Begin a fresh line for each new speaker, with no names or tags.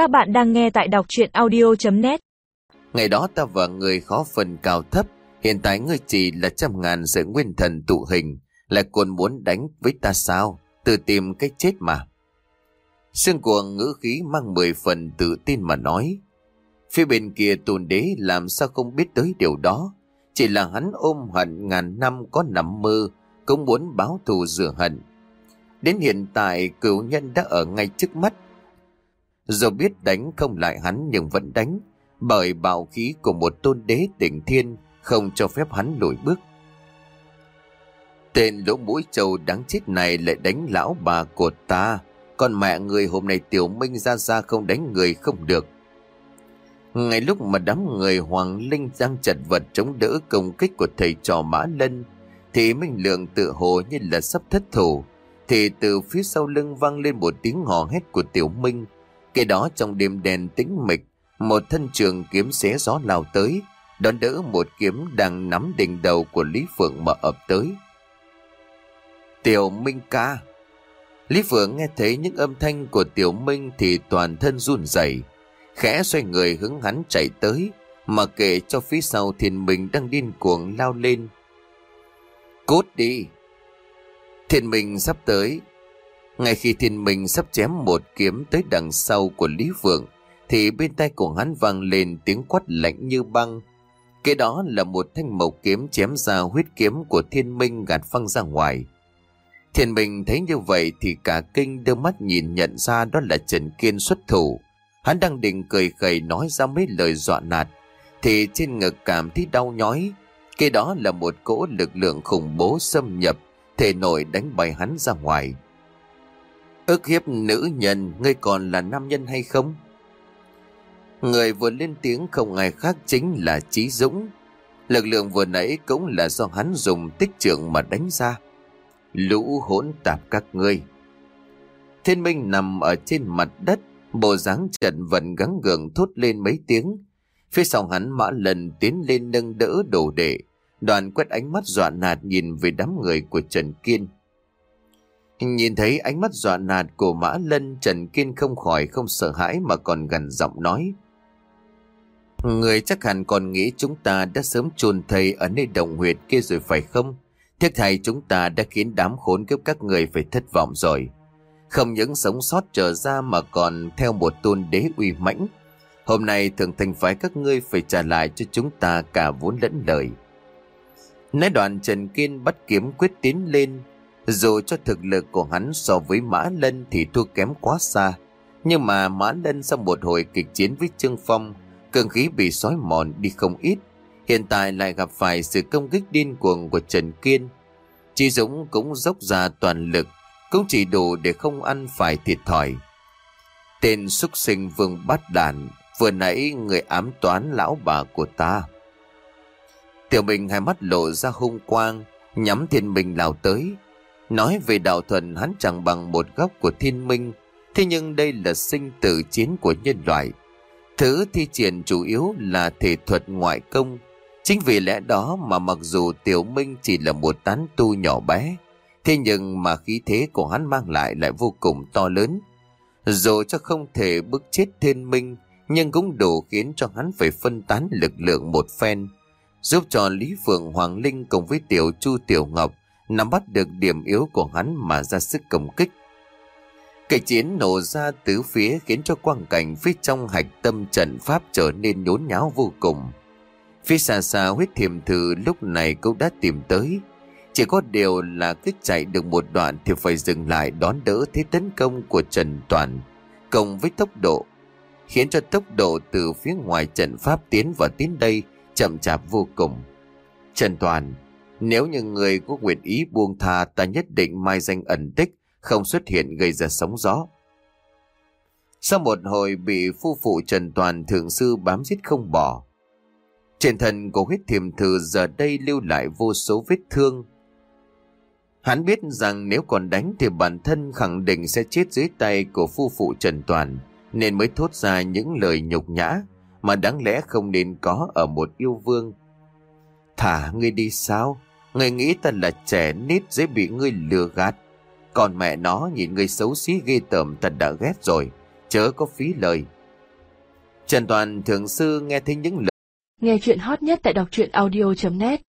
Các bạn đang nghe tại đọc chuyện audio.net
Ngày đó ta và người khó phần cao thấp, hiện tại ngươi chỉ là trăm ngàn sự nguyên thần tụ hình, lại còn muốn đánh với ta sao? Tự tìm cách chết mà. Sương cuồng ngữ khí mang mười phần tự tin mà nói. Phía bên kia tôn đế làm sao không biết tới điều đó. Chỉ là hắn ôm hận ngàn năm có nằm mơ, cũng muốn báo thù rửa hận. Đến hiện tại cửu nhân đã ở ngay trước mắt. Dù biết đánh không lại hắn nhưng vẫn đánh, bởi bạo khí của một tôn đế tỉnh thiên không cho phép hắn lùi bước. Tên lỗ mũi trâu đáng chết này lại đánh lão bà của ta, còn mẹ người hôm nay tiểu minh ra ra không đánh người không được. Ngay lúc mà đám người Hoàng Linh đang chật vật chống đỡ công kích của thầy trò Mã Lân, thì Minh Lượng tự hồ như là sắp thất thủ, thì từ phía sau lưng vang lên một tiếng hò hét của Tiểu Minh. Cái đó trong đêm đèn tĩnh mịch, một thân trường kiếm xé gió lao tới, đón đỡ một kiếm đang nắm đỉnh đầu của Lý Phượng mà ập tới. Tiểu Minh ca Lý Phượng nghe thấy những âm thanh của Tiểu Minh thì toàn thân run rẩy, khẽ xoay người hướng hắn chạy tới, mà kệ cho phía sau thiên minh đang điên cuồng lao lên. Cút đi! Thiên minh sắp tới. Ngay khi thiên minh sắp chém một kiếm tới đằng sau của Lý vượng thì bên tay của hắn vang lên tiếng quát lạnh như băng. kế đó là một thanh mộc kiếm chém ra huyết kiếm của thiên minh gạt phăng ra ngoài. Thiên minh thấy như vậy thì cả kinh đưa mắt nhìn nhận ra đó là Trần Kiên xuất thủ. Hắn đang định cười khẩy nói ra mấy lời dọa nạt, thì trên ngực cảm thấy đau nhói. kế đó là một cỗ lực lượng khủng bố xâm nhập, thể nổi đánh bay hắn ra ngoài. Ức hiếp nữ nhân, ngươi còn là nam nhân hay không? Người vừa lên tiếng không ai khác chính là Trí Dũng. Lực lượng vừa nãy cũng là do hắn dùng tích trưởng mà đánh ra. Lũ hỗn tạp các ngươi. Thiên minh nằm ở trên mặt đất, bộ dáng trận vận gắng gượng thốt lên mấy tiếng. Phía sau hắn mã lần tiến lên nâng đỡ đồ đệ. Đoàn quét ánh mắt dọa nạt nhìn về đám người của Trần Kiên. Nhìn thấy ánh mắt dọa nạt của Mã Lân, Trần Kiên không khỏi không sợ hãi mà còn gần giọng nói. Người chắc hẳn còn nghĩ chúng ta đã sớm chôn thầy ở nơi đồng huyệt kia rồi phải không? Tiếc thầy chúng ta đã khiến đám khốn kiếp các người phải thất vọng rồi. Không những sống sót trở ra mà còn theo một tôn đế uy mãnh. Hôm nay thường thành phái các ngươi phải trả lại cho chúng ta cả vốn lẫn lời. Nói đoạn Trần Kiên bắt kiếm quyết tiến lên. Dù cho thực lực của hắn so với Mã Lân thì thua kém quá xa. Nhưng mà Mã Lân sau một hồi kịch chiến với Trương Phong cường khí bị sói mòn đi không ít. Hiện tại lại gặp phải sự công kích điên cuồng của Trần Kiên. Chi Dũng cũng dốc ra toàn lực, cũng chỉ đủ để không ăn phải thiệt thòi. Tên xuất sinh vương bắt đàn, vừa nãy người ám toán lão bà của ta. Tiểu Bình hai mắt lộ ra hung quang, nhắm thiên bình lao tới. Nói về đạo thuần hắn chẳng bằng một góc của thiên minh, thế nhưng đây là sinh tử chiến của nhân loại. Thứ thi triển chủ yếu là thể thuật ngoại công. Chính vì lẽ đó mà mặc dù Tiểu Minh chỉ là một tán tu nhỏ bé, thế nhưng mà khí thế của hắn mang lại lại vô cùng to lớn. Dù cho không thể bức chết thiên minh, nhưng cũng đủ khiến cho hắn phải phân tán lực lượng một phen, giúp cho Lý Phượng Hoàng Linh cùng với Tiểu Chu Tiểu Ngọc nắm bắt được điểm yếu của hắn mà ra sức công kích. Cái chiến nổ ra tứ phía khiến cho quang cảnh phía trong hạch tâm trận pháp trở nên nhốn nháo vô cùng. Phía xa xa huyết thiềm thử lúc này cũng đã tìm tới. Chỉ có điều là cứ chạy được một đoạn thì phải dừng lại đón đỡ thế tấn công của Trần Toàn, cộng với tốc độ, khiến cho tốc độ từ phía ngoài trận pháp tiến vào tiến đây chậm chạp vô cùng. Trần Toàn, nếu như người có nguyện ý buông tha ta nhất định mai danh ẩn tích, không xuất hiện gây ra sóng gió. Sau một hồi bị phu phụ Trần Toàn thượng sư bám giết không bỏ, trên thân của huyết thiềm thử giờ đây lưu lại vô số vết thương. Hắn biết rằng nếu còn đánh thì bản thân khẳng định sẽ chết dưới tay của phu phụ Trần Toàn, nên mới thốt ra những lời nhục nhã mà đáng lẽ không nên có ở một yêu vương. Thả ngươi đi sao? Người nghĩ ta là trẻ nít dễ bị ngươi lừa gạt. Còn mẹ nó nhìn người xấu xí ghê tởm thật đã ghét rồi, chớ có phí lời. Trần Toàn thượng sư nghe thấy những lời
Nghe chuyện hot nhất tại đọc truyện audio.net